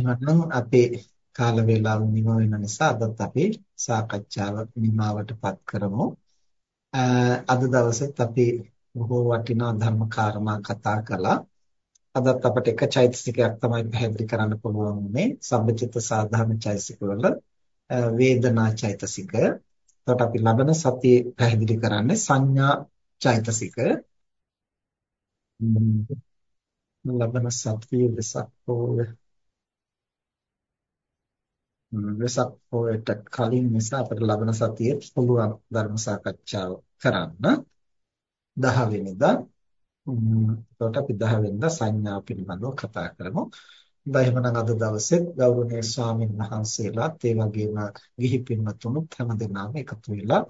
එහෙනම් අපේ කාල වේලාව නිම වෙන නිසා අදත් අපි සාකච්ඡාව නිමාවටපත් කරමු. අද දවසෙත් අපි බොහෝ වටිනා ධර්ම කාරණා කතා කළා. අදත් අපිට එක චෛතසිකයක් තමයි පැහැදිලි කරන්න පුළුවන් මේ සම්බචිත්ත සාධාරණ චෛතසික වල වේදනා චෛතසික. එතකොට අපි ලබන සතියේ පැහැදිලි කරන්නේ සංඥා චෛතසික. ලබන සතියේ වෙසක් පොය වෙසක් පොයට කලින් නිසා අපිට ලබන සතියේ පුළුවන් ධර්ම සාකච්ඡාව කරන්න 10 වෙනිදා එතකොට අපි 10 වෙනිදා සංඥා පිළිබඳව කතා කරමු. හොඳයි එහෙනම් අද දවසෙත් ගෞරවනීය ස්වාමීන් වහන්සේලාත් ඒ වගේම ගිහි පින්වතුනුත් හැමදෙනාම එකතු වෙලා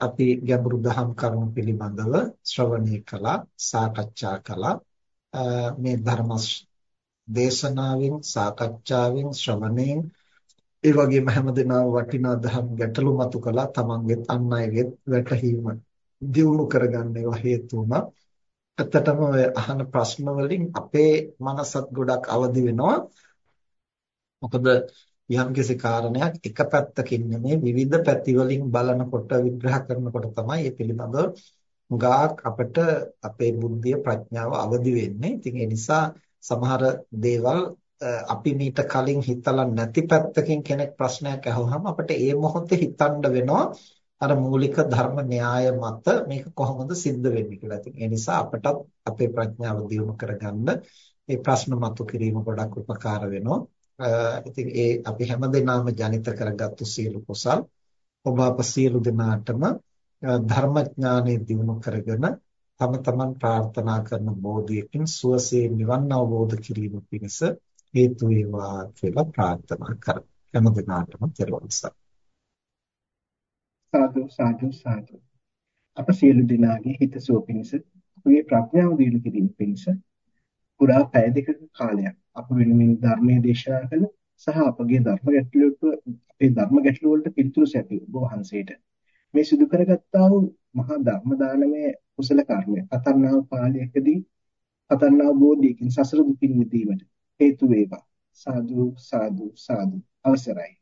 අපි ගැඹුරු දහම් කරුණු පිළිබඳව ශ්‍රවණය කළා සාකච්ඡා කළා මේ ධර්ම දේශනාවෙන් සාකච්ඡාවෙන් ශ්‍රවණයෙන් ඒ වගේම හැමදෙනාම වටිනා දහම් ගැටලු මතු කළා තමන්ගෙත් අන් අයගෙත් වැටහීම දියුණු කරගන්න ඒවා හේතු වුණා. ඇත්තටම ඔය අහන ප්‍රශ්න වලින් අපේ මනසත් ගොඩක් අවදි වෙනවා. මොකද යම්කිසි කාරණයක් එක පැත්තකින් නෙමෙයි විවිධ පැති වලින් බලනකොට විග්‍රහ කරනකොට තමයි මේ පිළිබඳව ගාක් අපිට අපේ බුද්ධිය ප්‍රඥාව අවදි වෙන්නේ. ඉතින් ඒ නිසා සමහර දේවල් අපි මීට කලින් හිතලා නැති පැත්තකින් කෙනෙක් ප්‍රශ්නයක් අහුවහම අපිට ඒ මොහොතේ හිතන්න වෙනවා අර මූලික ධර්ම න්‍යාය මත මේක කොහොමද සිද්ධ වෙන්නේ කියලා. ඉතින් ඒ නිසා අපටත් අපේ ප්‍රඥාව දියුණු කරගන්න මේ ප්‍රශ්න මතු කිරීම ගොඩක් උපකාර වෙනවා. ඉතින් ඒ අපි හැමදෙනාම ජනිත කරගත්තු සියලු කුසල් ඔබ අප සියලු දෙනාටම ධර්මඥානෙ දියුණු කරගෙන තම තමන් ප්‍රාර්ථනා කරන බෝධියකින් සුවසේ නිවන් අවබෝධ කිරීම පිණිස හේතු වේවා කියලා ප්‍රාර්ථනා කරමු. හැම දිනාටම තෙරුවන් සාදු සාදු සාදු. අප සියලු දෙනාගේ හිතසුව පිණිස අපේ ප්‍රඥාව දියුණු කිරීම පිණිස පුරා පැය දෙකක කාලයක් අප වෙනුමින් ධර්මයේ දේශනා කළ සහ අපගේ ධර්ම ගැටලුවට අපේ ධර්ම ගැටලු වලට පිළිතුරු සැපි ඔබ වහන්සේට මේ සිදු කරගත්තා වූ මහා ධර්ම දානමය කුසල කර්මය. අතන්නා පාළියකදී අතන්නා බෝධියකින් සසර දුකින් මිදීමට හේතු වේවා. සාදු සාදු සාදු. අවසරයි.